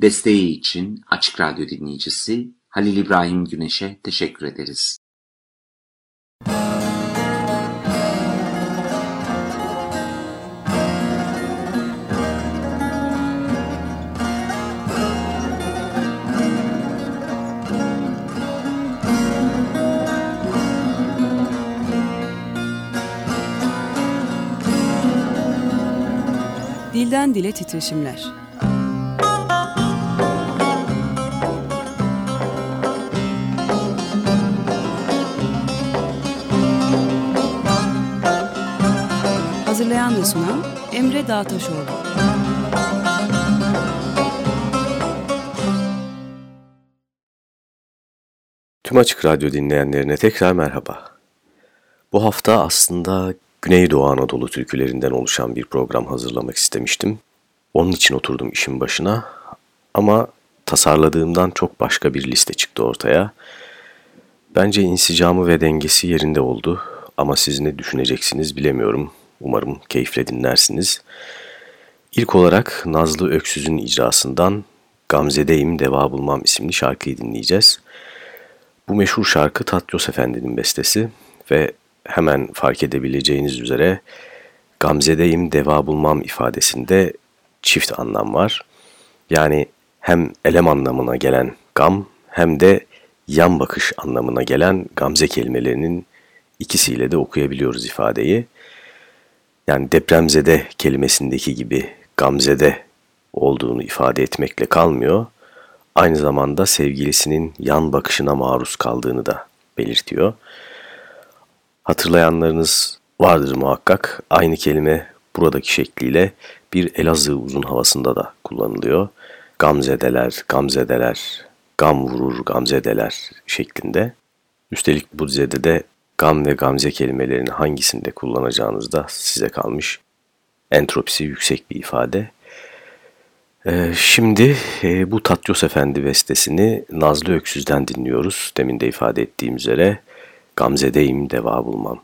Desteği için Açık Radyo dinleyicisi Halil İbrahim Güneş'e teşekkür ederiz. Dilden Dile Titreşimler Hazırlayan ve sunan Emre Dağtaşoğlu. Tüm Açık Radyo dinleyenlerine tekrar merhaba. Bu hafta aslında Güneydoğu Anadolu türkülerinden oluşan bir program hazırlamak istemiştim. Onun için oturdum işin başına ama tasarladığımdan çok başka bir liste çıktı ortaya. Bence insicamı ve dengesi yerinde oldu ama siz ne düşüneceksiniz bilemiyorum. Umarım keyifle dinlersiniz. İlk olarak Nazlı Öksüz'ün icrasından Gamze'deyim Deva Bulmam isimli şarkıyı dinleyeceğiz. Bu meşhur şarkı Tatyos Efendi'nin bestesi ve hemen fark edebileceğiniz üzere Gamze'deyim Deva Bulmam ifadesinde çift anlam var. Yani hem elem anlamına gelen gam hem de yan bakış anlamına gelen gamze kelimelerinin ikisiyle de okuyabiliyoruz ifadeyi yani depremzede kelimesindeki gibi gamzede olduğunu ifade etmekle kalmıyor. Aynı zamanda sevgilisinin yan bakışına maruz kaldığını da belirtiyor. Hatırlayanlarınız vardır muhakkak. Aynı kelime buradaki şekliyle bir Elazığ uzun havasında da kullanılıyor. Gamzedeler, gamzedeler, gam vurur, gamzedeler şeklinde. Üstelik bu dizede de gam ve gamze kelimelerini hangisinde kullanacağınız da size kalmış. Entropisi yüksek bir ifade. Ee, şimdi e, bu Tatyos Efendi bestesini Nazlı Öksüz'den dinliyoruz. Demin de ifade ettiğim üzere Gamze'deyim deva bulmam.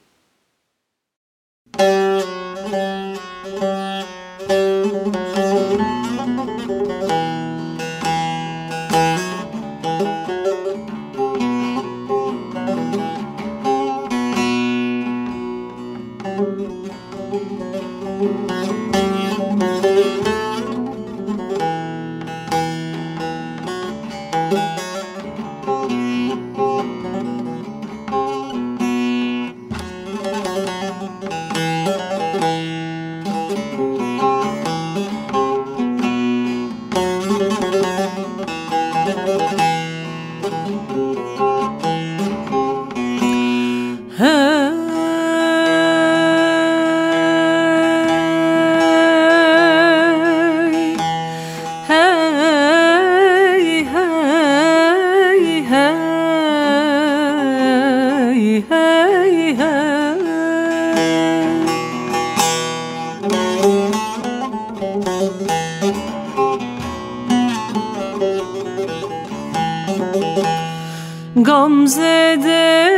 Gamze'de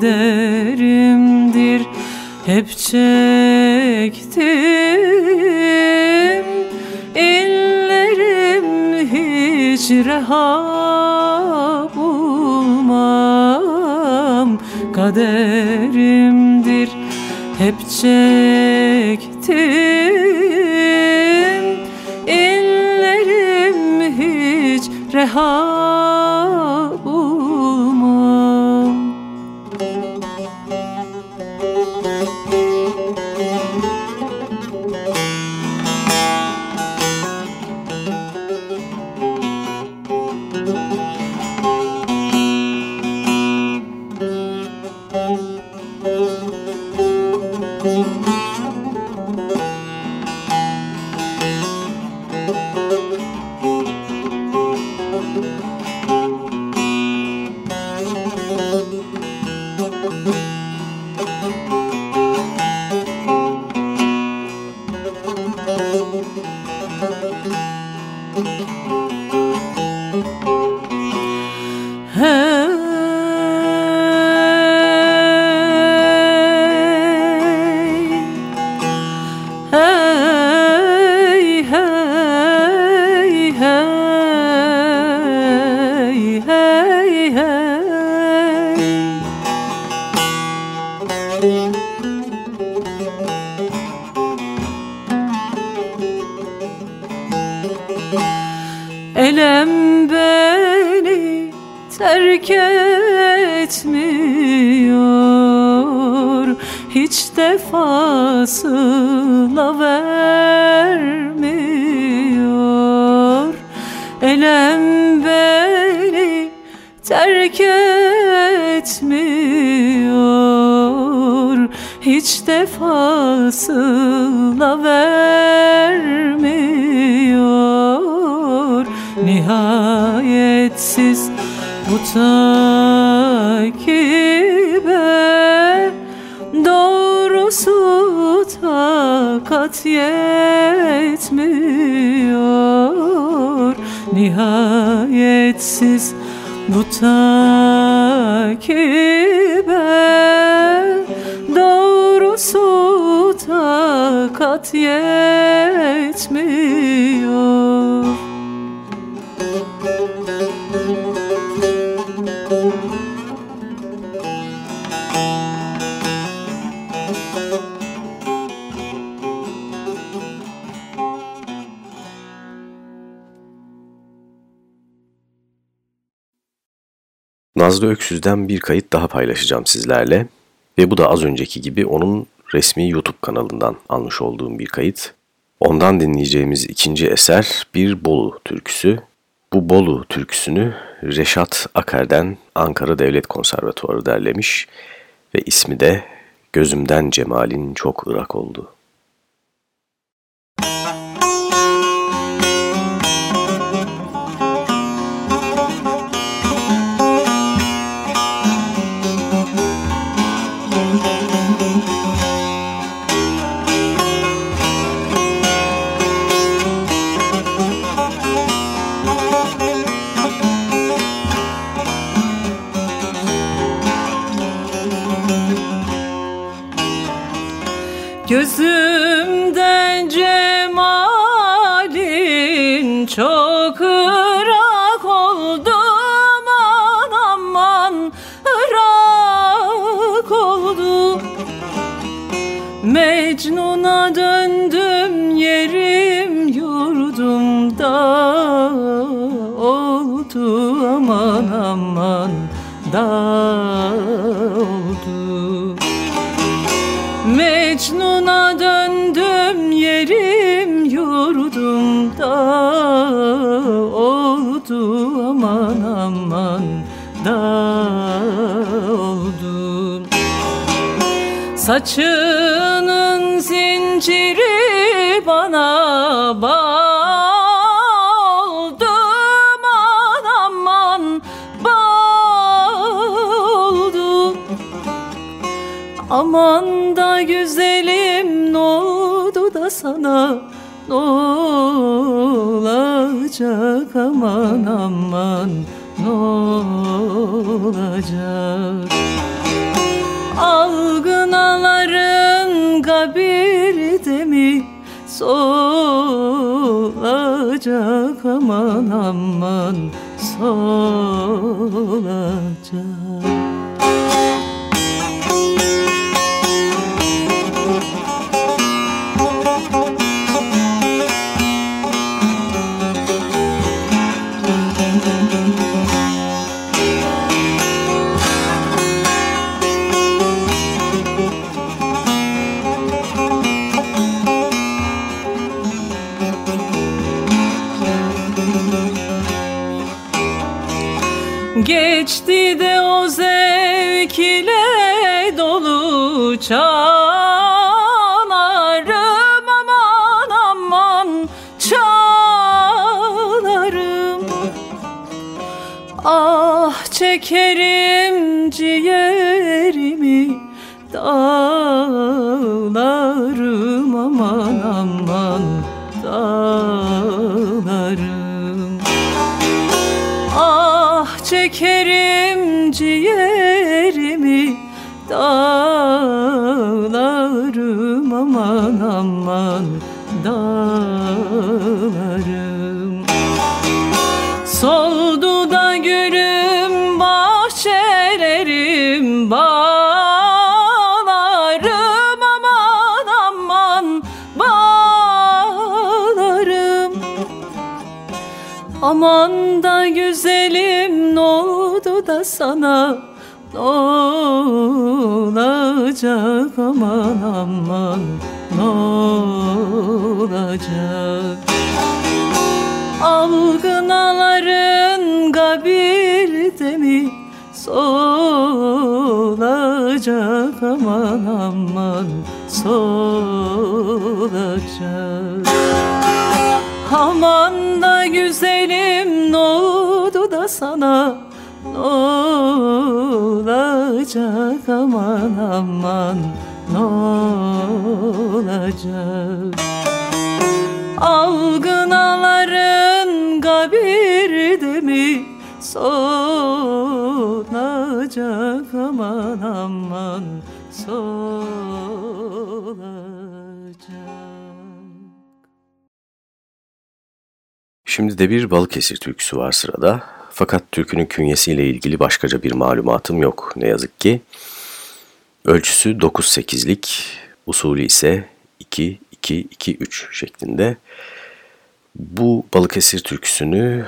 kaderimdir. Hep çektim. Ellerim hiç reha bulmam. Kaderimdir. Hep çektim. Ellerim hiç reha Bu takibe doğrusu takat yetmiyor Nazlı Öksüz'den bir kayıt daha paylaşacağım sizlerle ve bu da az önceki gibi onun resmi YouTube kanalından almış olduğum bir kayıt. Ondan dinleyeceğimiz ikinci eser bir Bolu türküsü. Bu Bolu türküsünü Reşat Akar'den Ankara Devlet Konservatuarı derlemiş ve ismi de Gözümden Cemalin Çok Irak oldu. Da oldu Mecnun'a döndüm yerim yurdumda oldu aman aman da oldu Saçının zinciri Güzelim oldu da sana. Olacak aman aman olacak Algınaların kabirde mi? Solacak aman aman solacak Çekerim ciğerimi dağlarım aman aman dağlarım. Ah çekerim ciğerimi Dağlarım aman aman dağlarım. Soldu sana ne olacak aman aman ne olacak. Algınaların kabirde mi solacak aman aman solacak. Aman da güzelim ne oldu da sana olacak aman aman ne olacak. Algınaların kabirde mi? Solacak aman aman solacak. Şimdi de bir Balıkesir türküsü var sırada. Fakat türkünün künyesiyle ilgili başkaca bir malumatım yok ne yazık ki. Ölçüsü 9-8'lik, usulü ise 2-2-2-3 şeklinde. Bu Balıkesir türküsünü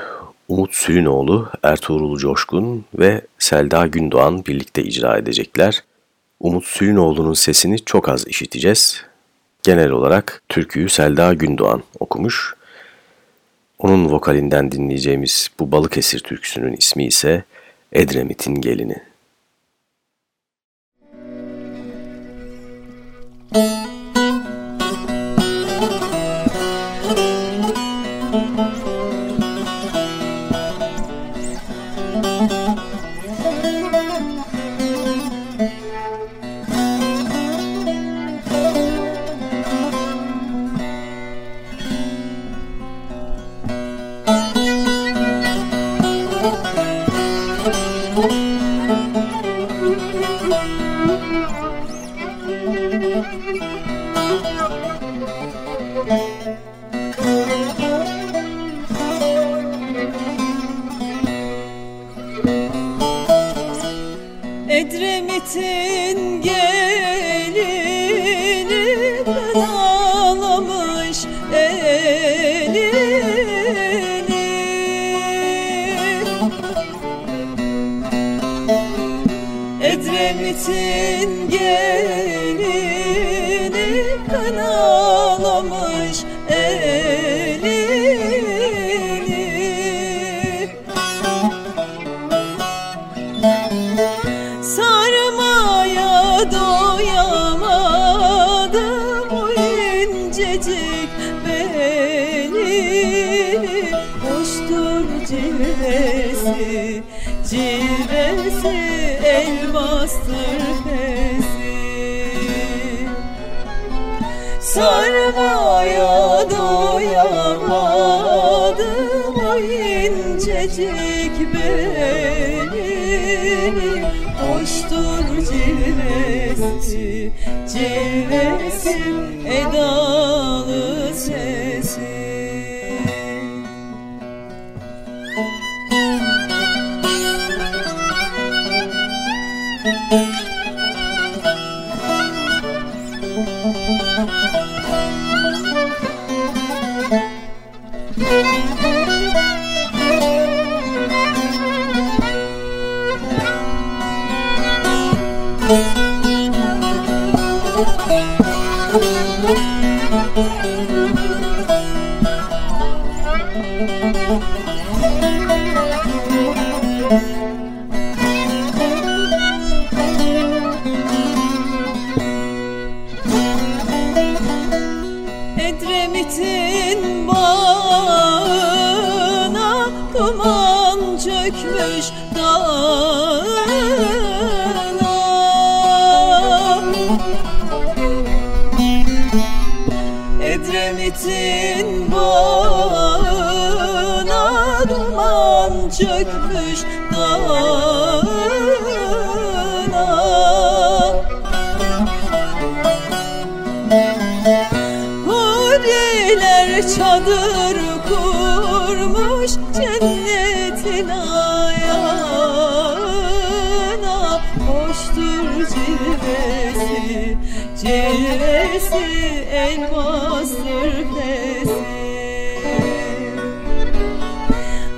Umut Sülünoğlu, Ertuğrul Coşkun ve Selda Gündoğan birlikte icra edecekler. Umut Sülünoğlu'nun sesini çok az işiteceğiz. Genel olarak türküyü Selda Gündoğan okumuş. Onun vokalinden dinleyeceğimiz bu Balıkesir türküsünün ismi ise Edremit'in Gelini. Edremit'in pesi Sarmaya doyamadım o incecik belini Hoştur cilvesi, cilvesi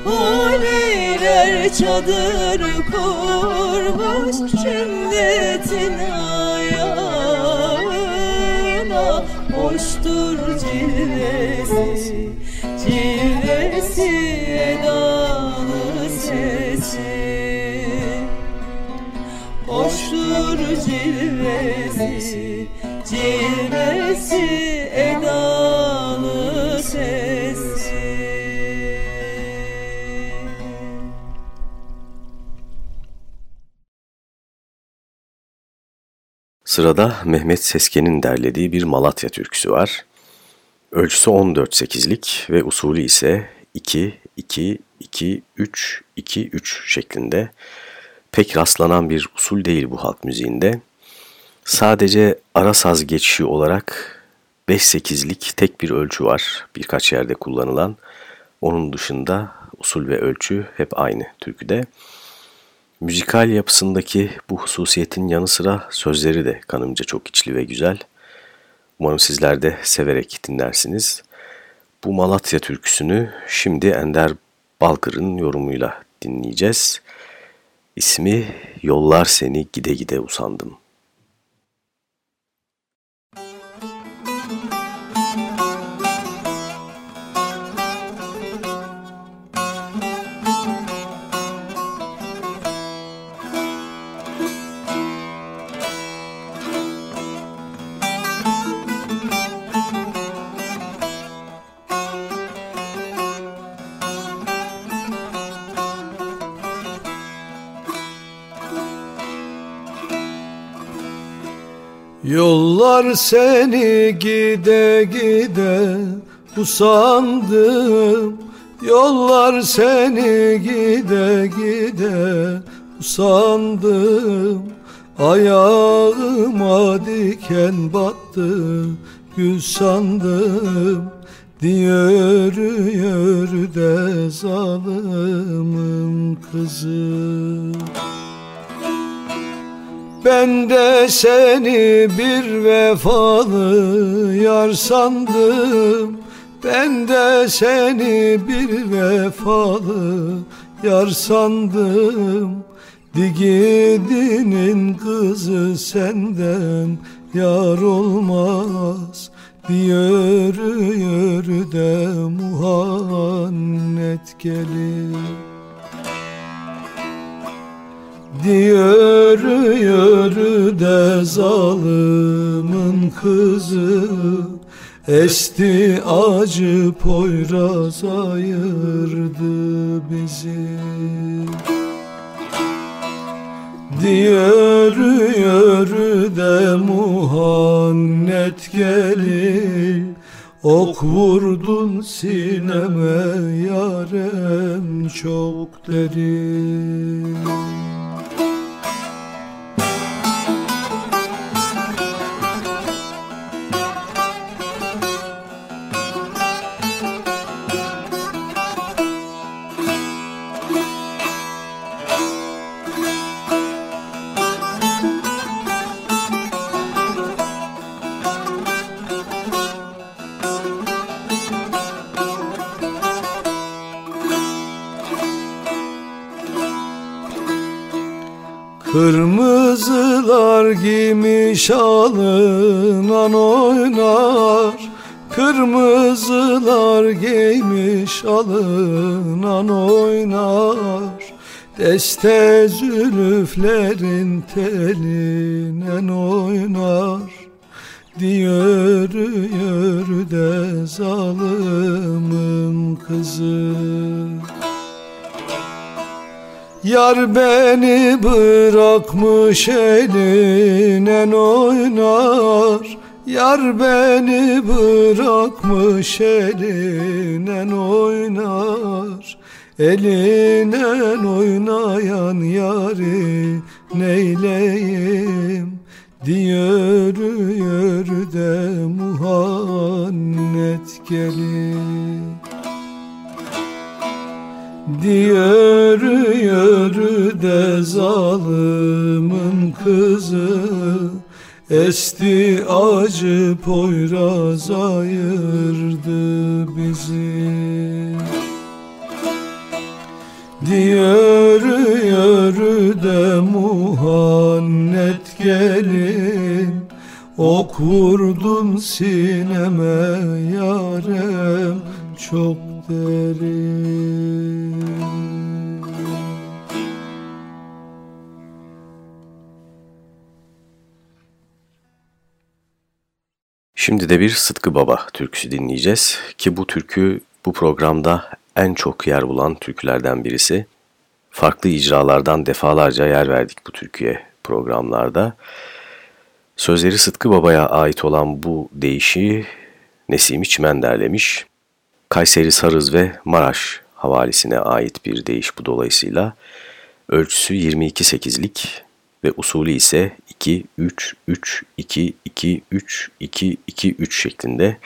Huriler çadır kurmuş cennetin ayağına. Hoştur cilvesi, cilvesi edalı sesi. Hoştur cilvesi, cilvesi edalı Sırada Mehmet Sesken'in derlediği bir Malatya türküsü var. Ölçüsü 14-8'lik ve usulü ise 2-2-2-3-2-3 şeklinde. Pek rastlanan bir usul değil bu halk müziğinde. Sadece ara saz geçişi olarak 5-8'lik tek bir ölçü var birkaç yerde kullanılan. Onun dışında usul ve ölçü hep aynı türküde. Müzikal yapısındaki bu hususiyetin yanı sıra sözleri de kanımca çok içli ve güzel. Umarım sizler de severek dinlersiniz. Bu Malatya türküsünü şimdi Ender Balkır'ın yorumuyla dinleyeceğiz. İsmi Yollar Seni Gide Gide Usandım. Yollar seni gide gide usandım Yollar seni gide gide usandım Ayağıma diken battı gül sandım. Diyor yürü de zalimin kızı ben de seni bir vefalı yar sandım. Ben de seni bir vefalı yar sandım. Digidinin kızı senden yar olmaz. Diyor yürü de muhannet gelir Diyor yürü de zalimin kızı. Esti acı poyraz ayırdı bizi. Diyor yürü de muhannet gelir. Ok vurdun sineme yarem çok derin Kırmızılar giymiş alınan oynar Kırmızılar giymiş alınan oynar. Deste zülüflerin telinen oynar Diyor yürü de zalimin kızı Yar beni bırakmış elinen oynar? Yar beni bırakmış elinen oynar? Elinen oynayan yari neyleyim? Diyor yürü de muhannet gelin Diyor yürü de zalimin kızı. Esti acı poyraz ayırdı bizi. Diyor yürü de muhannet gelin. Ok vurdun sineme yarem çok derin Şimdi de bir Sıtkı Baba türküsü dinleyeceğiz ki bu türkü bu programda en çok yer bulan türkülerden birisi. Farklı icralardan defalarca yer verdik bu türküye programlarda. Sözleri Sıtkı Baba'ya ait olan bu deyişi Nesimi Çimen derlemiş. Kayseri Sarız ve Maraş havalisine ait bir deyiş bu dolayısıyla. Ölçüsü 22-8'lik ve usulü ise 2-3-3-2-2-3-2-2-3 şeklinde.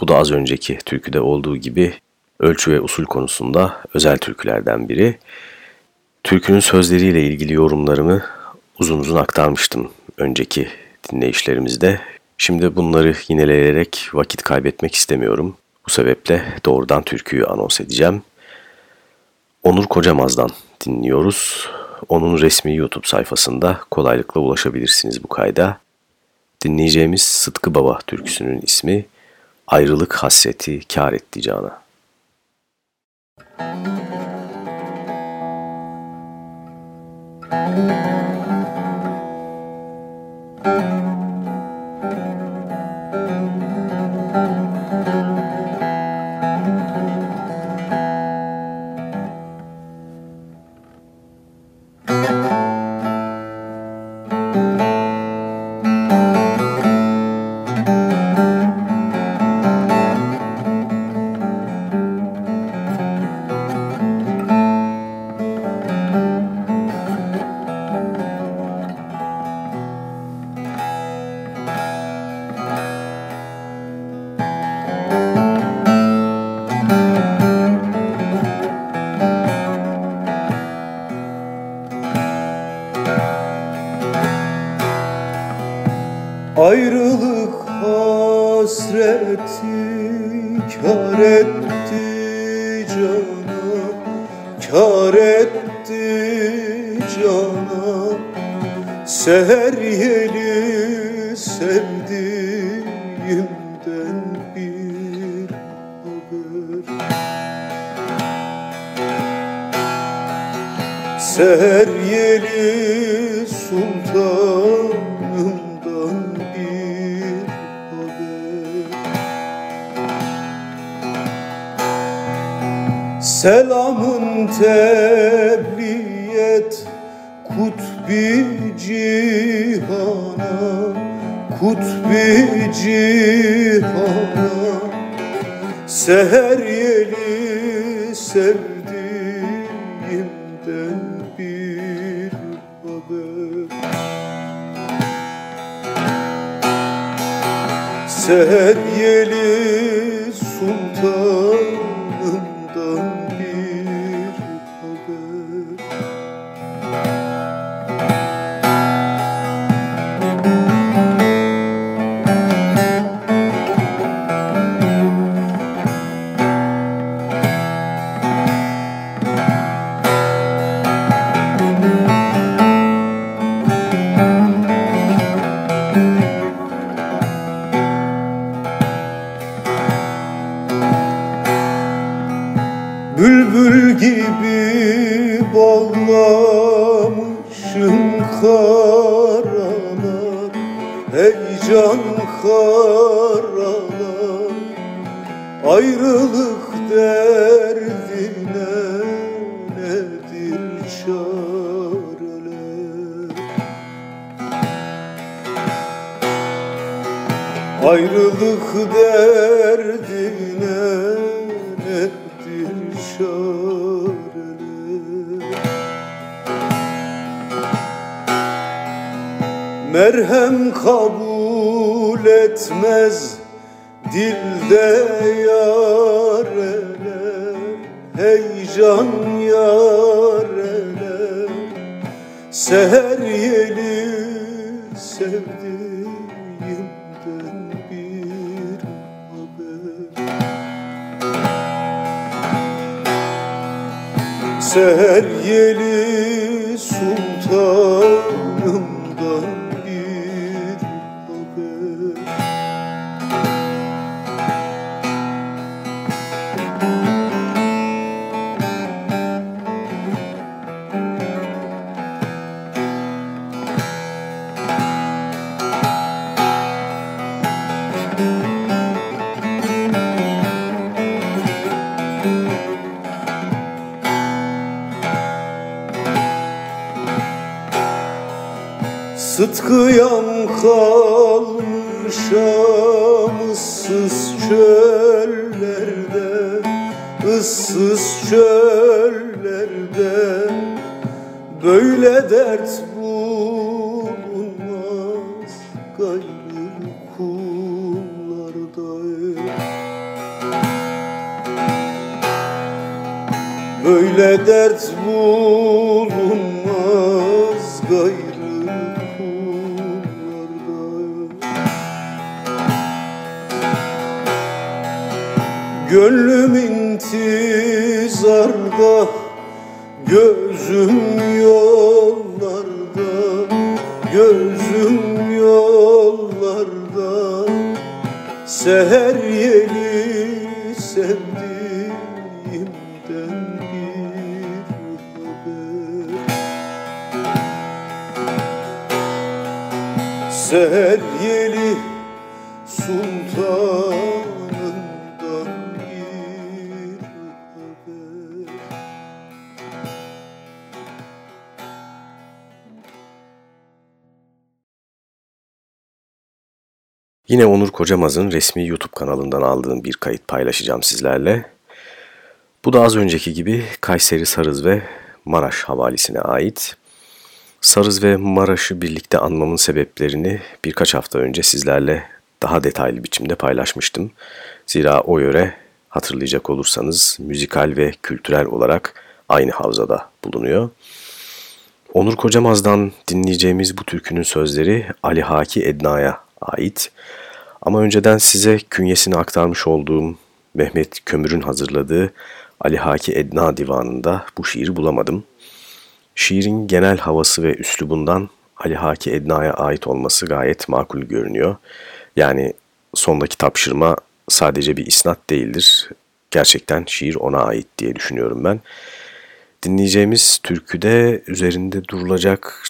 Bu da az önceki türküde olduğu gibi ölçü ve usul konusunda özel türkülerden biri. Türkünün sözleriyle ilgili yorumlarımı uzun uzun aktarmıştım önceki dinleyişlerimizde. Şimdi bunları yineleyerek vakit kaybetmek istemiyorum. Bu sebeple doğrudan türküyü anons edeceğim. Onur Kocamaz'dan dinliyoruz. Onun resmi YouTube sayfasında kolaylıkla ulaşabilirsiniz bu kayda. Dinleyeceğimiz Sıtkı Baba türküsünün ismi Ayrılık Hasreti Kar Etti Cana. Müzik Sıtkıyam kalmışam ıssız çöllerde ıssız çöllerde. Böyle dert Böyle dert bulunmaz gayrı kullarda Gönlüm Yine Onur Kocamaz'ın resmi YouTube kanalından aldığım bir kayıt paylaşacağım sizlerle. Bu da az önceki gibi Kayseri Sarız ve Maraş havalisine ait. Sarız ve Maraş'ı birlikte anmamın sebeplerini birkaç hafta önce sizlerle daha detaylı biçimde paylaşmıştım. Zira o yöre hatırlayacak olursanız müzikal ve kültürel olarak aynı havzada bulunuyor. Onur Kocamaz'dan dinleyeceğimiz bu türkünün sözleri Ali Haki Edna'ya ait. Ama önceden size künyesini aktarmış olduğum Mehmet Kömür'ün hazırladığı Ali Haki Edna divanında bu şiiri bulamadım. Şiirin genel havası ve üslubundan Ali Haki Edna'ya ait olması gayet makul görünüyor. Yani sondaki tapşırma sadece bir isnat değildir. Gerçekten şiir ona ait diye düşünüyorum ben. Dinleyeceğimiz türküde üzerinde durulacak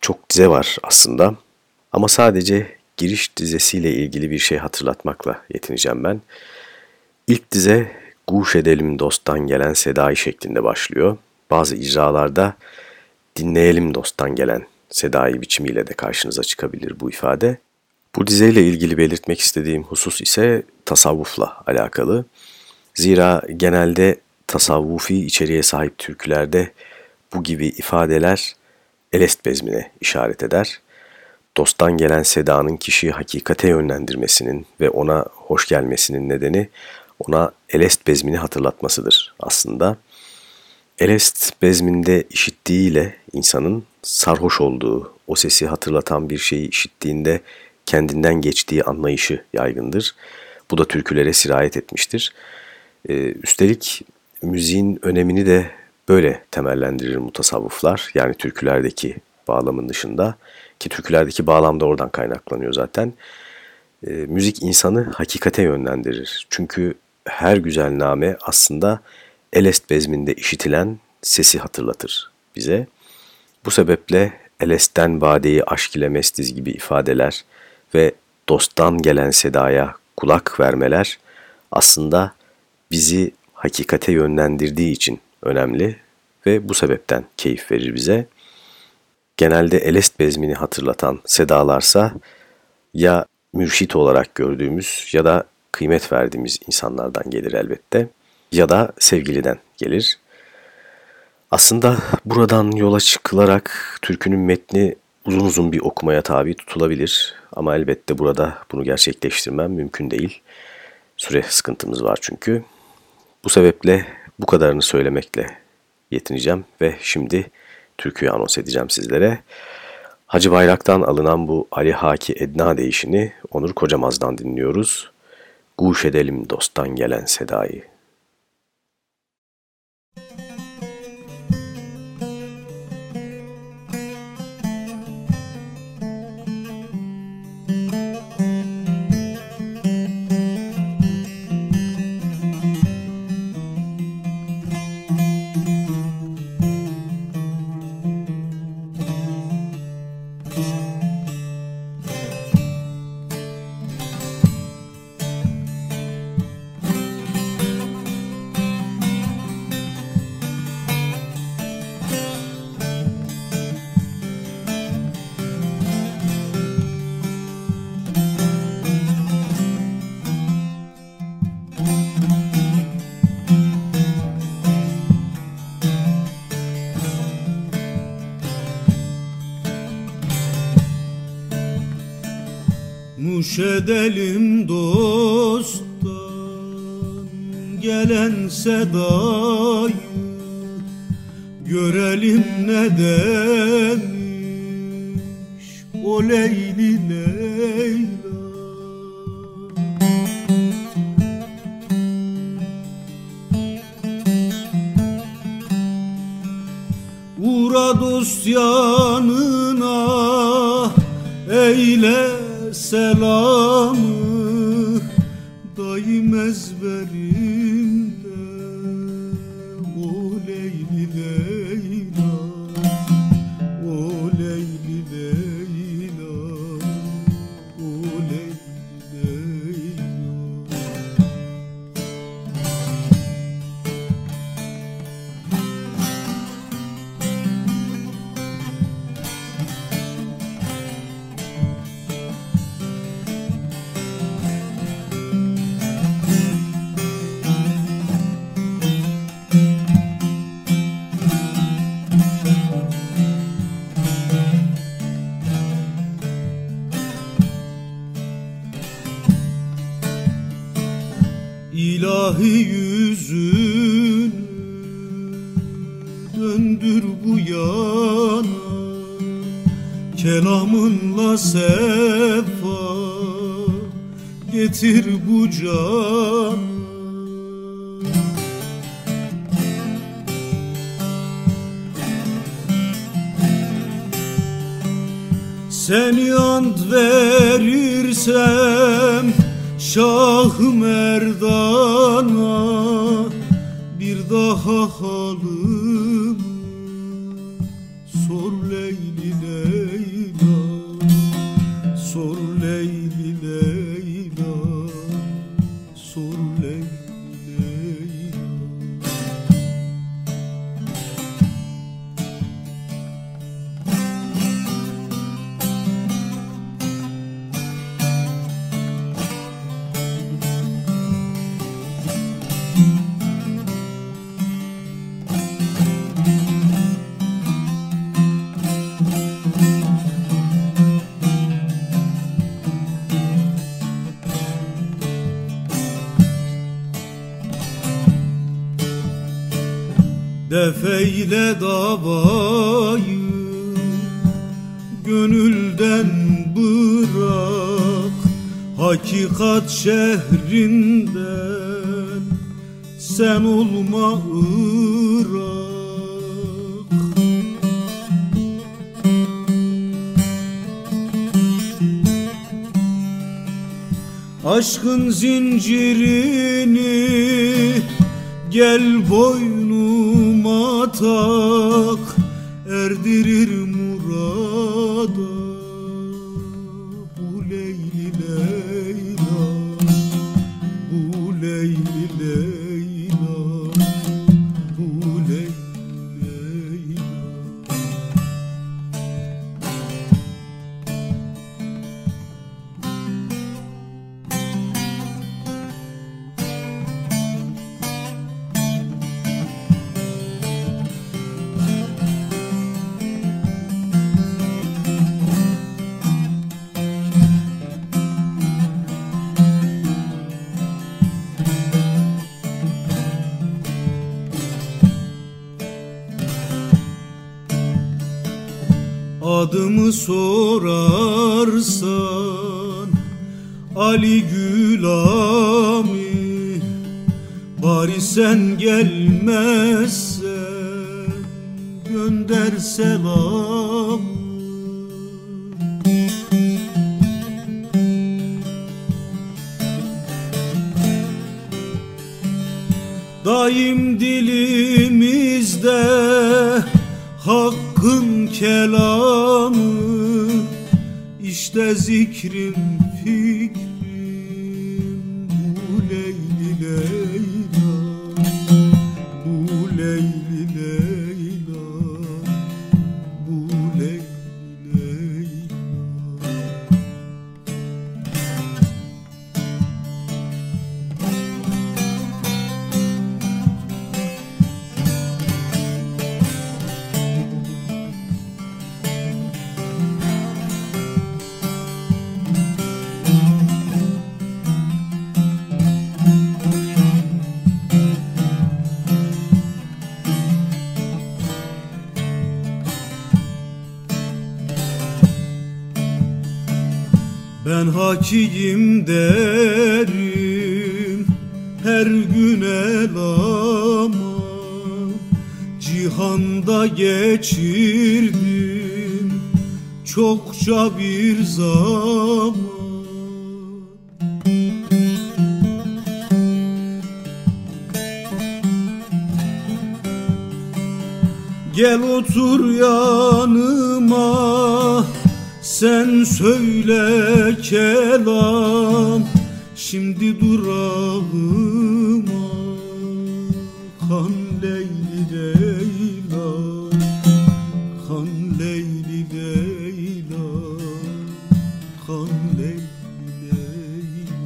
çok dize var aslında. Ama sadece giriş dizesiyle ilgili bir şey hatırlatmakla yetineceğim ben. İlk dize Guş edelim dosttan gelen sedai şeklinde başlıyor. Bazı icralarda dinleyelim dosttan gelen sedai biçimiyle de karşınıza çıkabilir bu ifade. Bu dizeyle ilgili belirtmek istediğim husus ise tasavvufla alakalı. Zira genelde tasavvufi içeriğe sahip türkülerde bu gibi ifadeler elest bezmine işaret eder. Dosttan gelen sedanın kişiyi hakikate yönlendirmesinin ve ona hoş gelmesinin nedeni ona elest bezmini hatırlatmasıdır aslında. Elest bezminde işittiğiyle insanın sarhoş olduğu, o sesi hatırlatan bir şeyi işittiğinde kendinden geçtiği anlayışı yaygındır. Bu da türkülere sirayet etmiştir. Ee, üstelik müziğin önemini de böyle temellendirir mutasavvıflar. Yani türkülerdeki bağlamın dışında ki türkülerdeki bağlam da oradan kaynaklanıyor zaten. E, müzik insanı hakikate yönlendirir. Çünkü her güzel name aslında Elest bezminde işitilen sesi hatırlatır bize. Bu sebeple Elest'ten badeyi aşk ile mestiz gibi ifadeler ve dosttan gelen sedaya kulak vermeler aslında bizi hakikate yönlendirdiği için önemli ve bu sebepten keyif verir bize. Genelde Elest bezmini hatırlatan sedalarsa ya mürşit olarak gördüğümüz ya da kıymet verdiğimiz insanlardan gelir elbette ya da sevgiliden gelir. Aslında buradan yola çıkılarak türkünün metni uzun uzun bir okumaya tabi tutulabilir ama elbette burada bunu gerçekleştirmem mümkün değil. Süre sıkıntımız var çünkü. Bu sebeple bu kadarını söylemekle yetineceğim ve şimdi türküyü anons edeceğim sizlere. Hacı Bayrak'tan alınan bu Ali Haki Edna değişini Onur Kocamaz'dan dinliyoruz. Guş edelim dosttan gelen sedayı. Nuş edelim dosttan gelen sedayı Görelim ne demiş o Leyli Leyla getir bu cana Seni ant verirsem Şah Merdan'a Bir daha halımı Sen olma Irak Aşkın zincirini Gel boynuma tak Erdirir murada Bu Leyli Ben hakiyim derim her gün elama Cihanda geçirdim çokça bir zaman. Gel otur yanıma sen söyle kelam Şimdi durağıma Kan Leyli Leyla Kan Leyli Leyla Kan Leyli Leyla.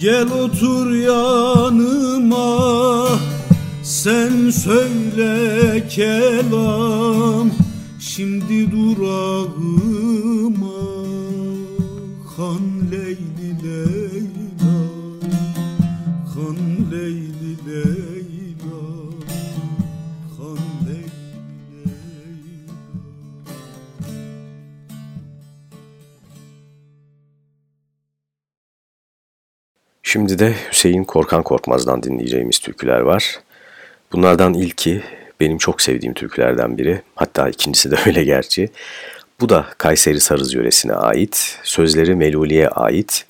Gel otur yanıma sen söyle kelam Şimdi durağıma Han Leyli Leyla Han Leyli Leyla Han Leyli Leyla Şimdi de Hüseyin Korkan Korkmaz'dan dinleyeceğimiz türküler var. Bunlardan ilki benim çok sevdiğim türkülerden biri. Hatta ikincisi de öyle gerçi. Bu da Kayseri Sarız yöresine ait. Sözleri Meluli'ye ait.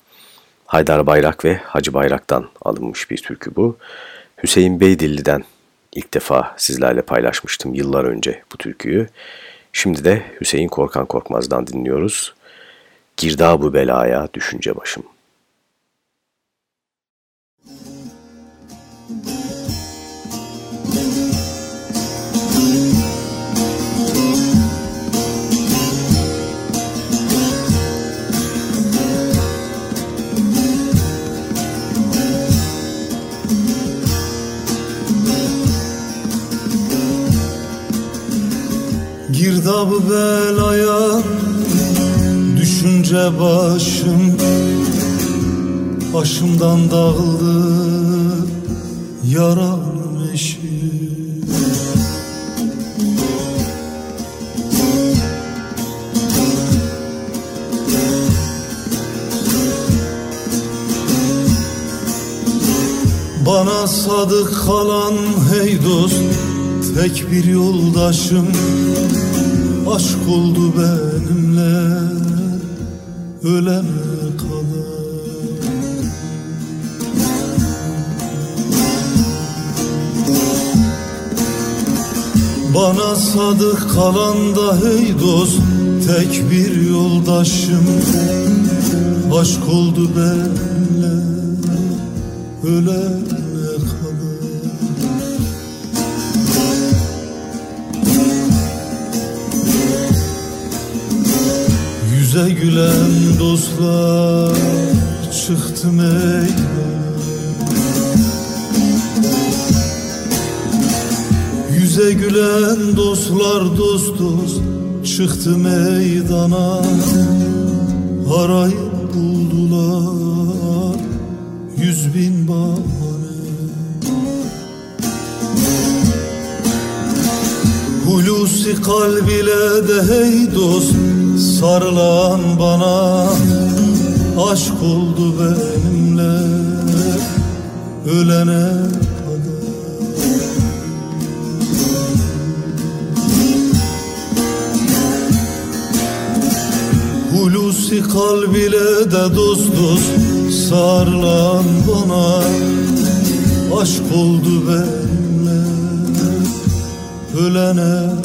Haydar Bayrak ve Hacı Bayrak'tan alınmış bir türkü bu. Hüseyin Beydilli'den ilk defa sizlerle paylaşmıştım yıllar önce bu türküyü. Şimdi de Hüseyin Korkan Korkmaz'dan dinliyoruz. Girdabı belaya düşünce başım. Girdabı belaya düşünce başım Başımdan dağıldı yaram eşim. Bana sadık kalan hey dost tek bir yoldaşım Aşk oldu benimle ölene kadar Bana sadık kalan da hey dost tek bir yoldaşım. Aşk oldu benimle ölene Yüze gülen dostlar çıktı meydana Yüze gülen dostlar dost dost çıktı meydana. Arayıp buldular yüz bin bahane. Hulusi kalb ile de hey dost sarılan bana Aşk oldu benimle. Ölene Hulusi kalb ile de dost dost sarılan bana Aşk oldu benimle. Ölene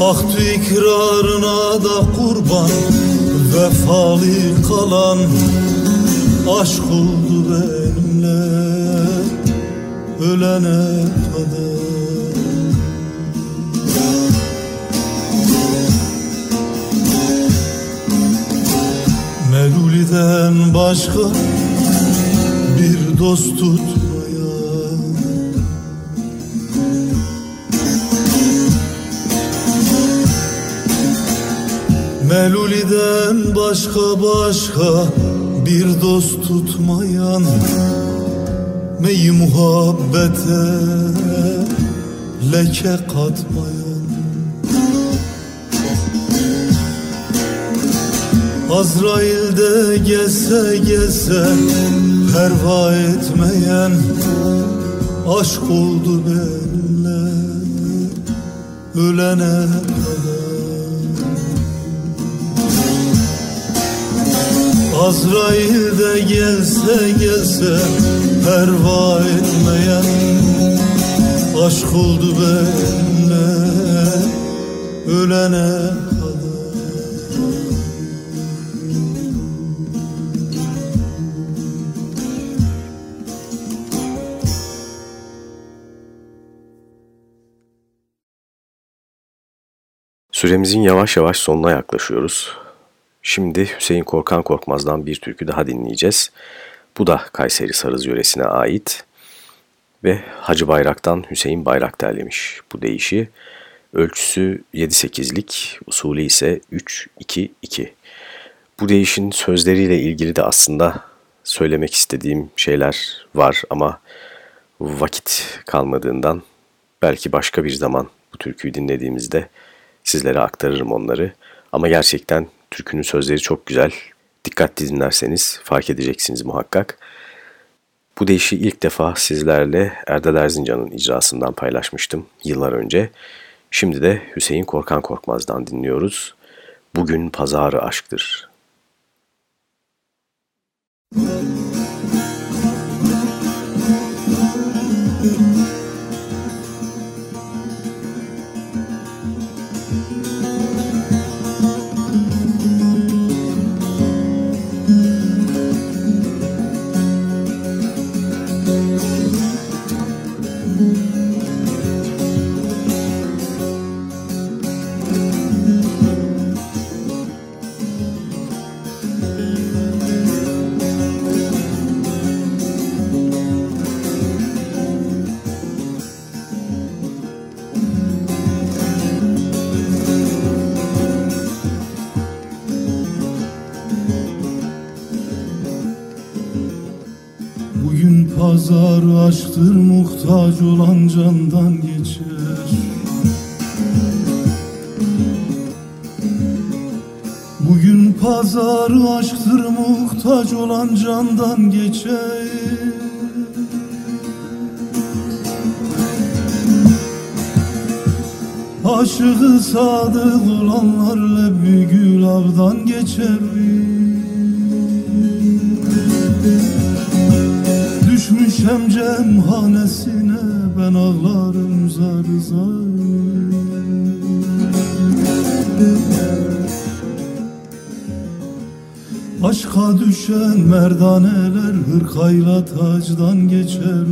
Ahtü ikrarına da kurban Vefalı kalan aşk oldu benimle. Ölene kadar. Meluliden başka bir dost Meluliden başka başka bir dost tutmayan Meyi muhabbete leke katmayan. Azrail'de gelse gelse perva etmeyen Aşk oldu benimle. Ölene kadar Azrail'de gelse gelse perva etmeyen Aşk oldu benimle ölene Süremizin yavaş yavaş sonuna yaklaşıyoruz. Şimdi Hüseyin Korkan Korkmaz'dan bir türkü daha dinleyeceğiz. Bu da Kayseri Sarız yöresine ait ve Hacı Bayrak'tan Hüseyin Bayrak derlemiş bu deyişi. Ölçüsü 7-8'lik, usulü ise 3-2-2. Bu deyişin sözleriyle ilgili de aslında söylemek istediğim şeyler var ama vakit kalmadığından belki başka bir zaman bu türküyü dinlediğimizde Sizlere aktarırım onları. Ama gerçekten türkünün sözleri çok güzel. Dikkatli dinlerseniz fark edeceksiniz muhakkak. Bu deyişi ilk defa sizlerle Erdal Erzincan'ın icrasından paylaşmıştım yıllar önce. Şimdi de Hüseyin Korkan Korkmaz'dan dinliyoruz. Bugün pazarı aşktır. Müzik Pazar aşktır muhtaç olan candan geçer. Bugün pazar aşktır muhtaç olan candan geçer. Aşığı sadık olanlarla bir gül avdan geçer Düşmüşem cemhanesine ben ağlarım zar zar. Aşka düşen merdaneler hırkayla tacdan geçer.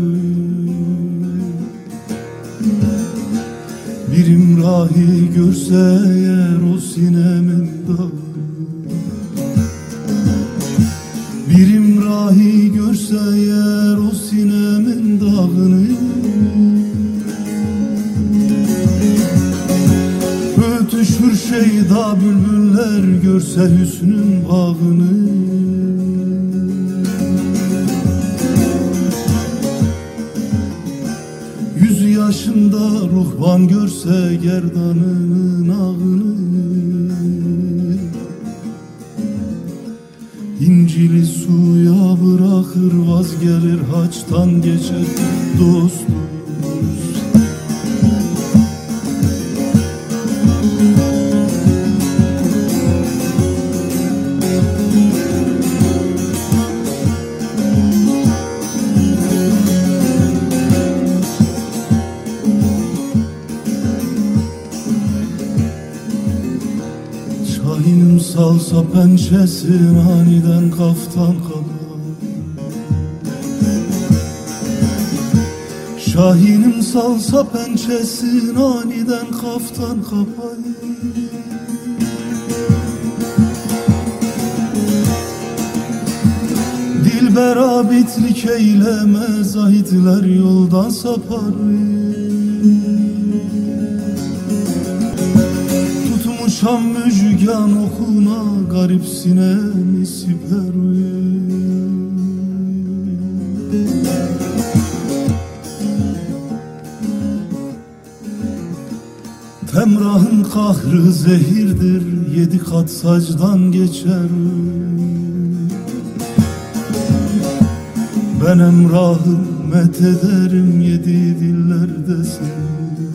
Bir imrahi görse eğer o sinemin dağı. Bir imrahi eğer o sinemin dağını Ötüşür şeyda bülbüller görse hüsnün bağını. Yüz yaşında ruhban görse gerdanının ağını İncili suya bırakır vazgelir haçtan geçer dost pençesin aniden kaftan kabar Şahinim salsa pençesin aniden kaftan kapar Dilber abitlik eyleme zahitler yoldan sapar Tutmuşam müjgan okuna garip sinemi siper Temrahın kahrı zehirdir Yedi kat sacdan geçer Ben emrahı met ederim Yedi dillerde seni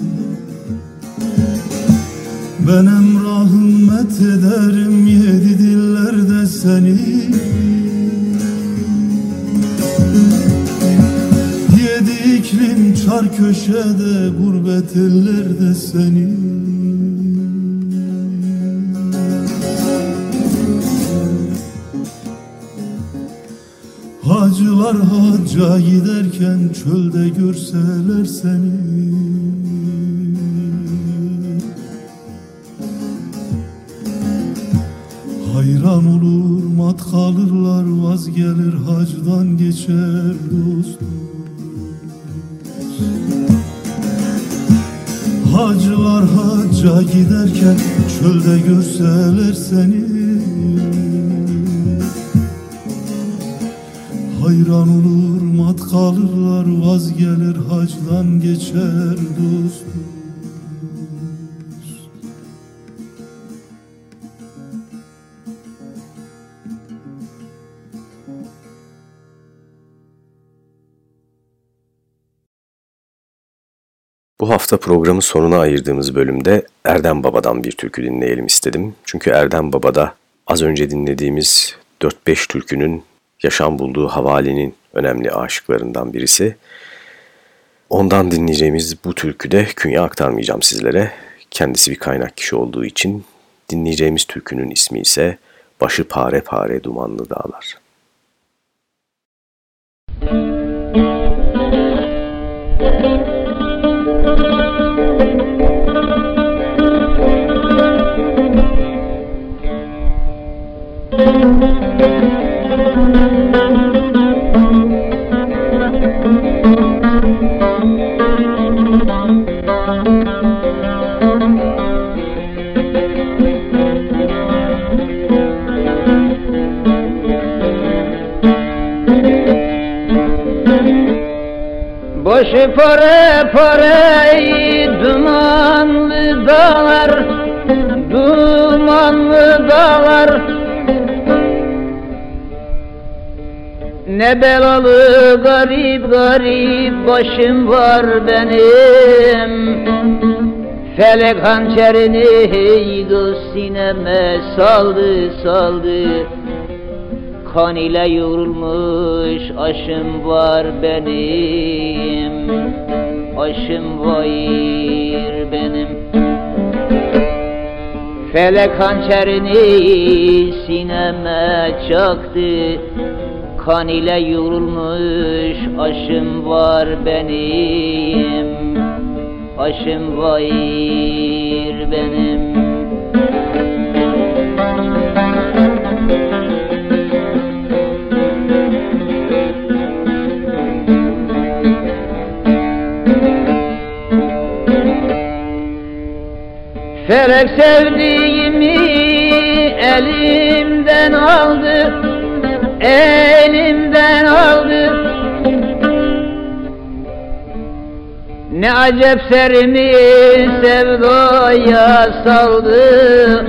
ben emrahım met ederim yedi dillerde seni. Yedi iklim çar köşede gurbet ellerde seni. Hacılar hacca giderken çölde görseler seni Hayran olur mat kalırlar vazgelir hacdan geçer dost Hacılar hacca giderken çölde görseler seni. Hayran olur mat kalırlar vazgelir hacdan geçer dost Bu hafta programın sonuna ayırdığımız bölümde Erdem Baba'dan bir türkü dinleyelim istedim. Çünkü Erdem Baba'da az önce dinlediğimiz 4-5 türkünün yaşam bulduğu havalenin önemli aşıklarından birisi. Ondan dinleyeceğimiz bu türküde künye aktarmayacağım sizlere. Kendisi bir kaynak kişi olduğu için dinleyeceğimiz türkünün ismi ise Başı Pare Pare Dumanlı Dağlar. Başı pare pare dumanlı dağlar Dumanlı dağlar. Ne belalı garip garip başım var benim. Felek hançerini heydu sineme saldı saldı Kan ile yoğrulmuş aşım var benim. Aşım var benim. Felek hançerini sineme çaktı. Kan ile yoğrulmuş aşım var benim. Aşım var benim Felek sevdiğimi elimden aldı Elimden aldı. Ne acep serimi sevdaya saldı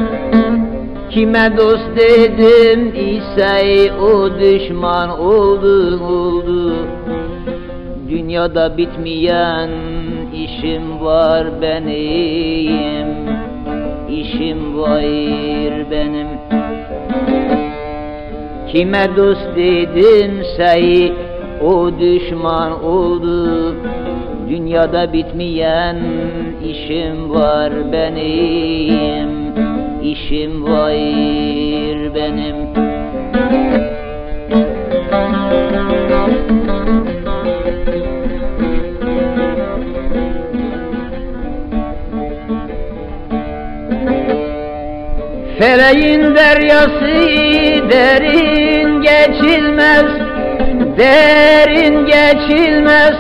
Kime dost dedim ise o düşman oldu oldu. Dünyada bitmeyen işim var benim işim var benim. Kime dost dedimse o düşman oldu. Dünyada bitmeyen işim var benim işim var benim Feleğin deryası derin geçilmez Derin geçilmez.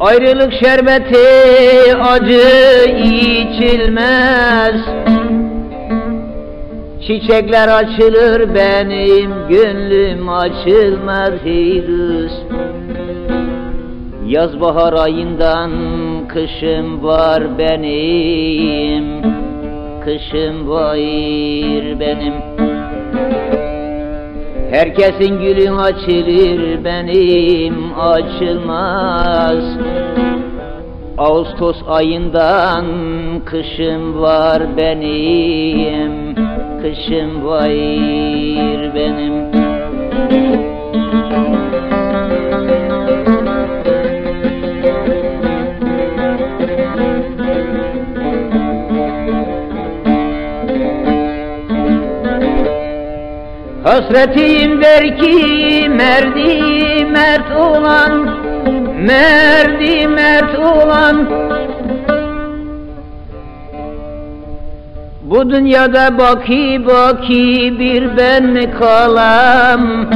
Ayrılık şerbeti acı içilmez. Çiçekler açılır benim gönlüm açılmaz hey Yaz bahar ayından kışım var benim Kışım var benim. Herkesin gülün açılır benim açılmaz. Ağustos ayından kışım var benim Kışım var benim Hasretim der ki merdi mert olan Merdi mert olan. Bu dünyada baki baki bir ben mi kalam.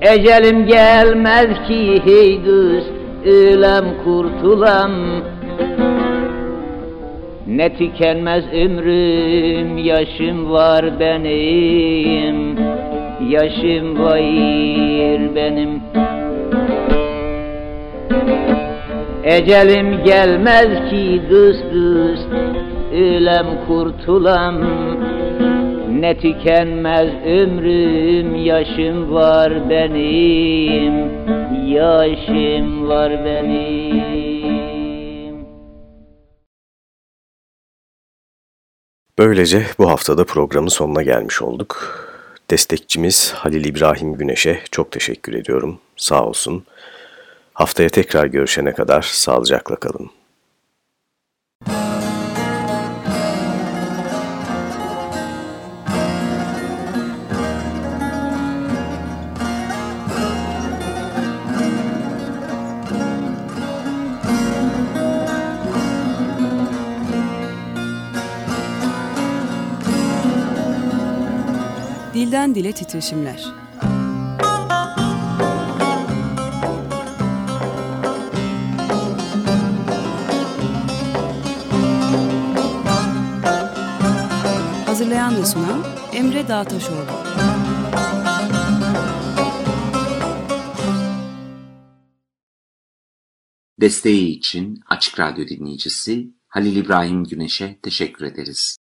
Ecelim gelmez ki hey dost ölem kurtulam ne tükenmez ömrüm, yaşım var benim. Yaşım var benim. Ecelim gelmez ki dost dost Ölem kurtulam. Ne tükenmez ömrüm, yaşım var benim. Yaşım var benim Böylece bu haftada programın sonuna gelmiş olduk. Destekçimiz Halil İbrahim Güneş'e çok teşekkür ediyorum. Sağ olsun. Haftaya tekrar görüşene kadar sağlıcakla kalın. Dilden dile titreşimler. Hazırlayan ve sunan Emre Dağtaşoğlu. Desteği için Açık Radyo dinleyicisi Halil İbrahim Güneş'e teşekkür ederiz.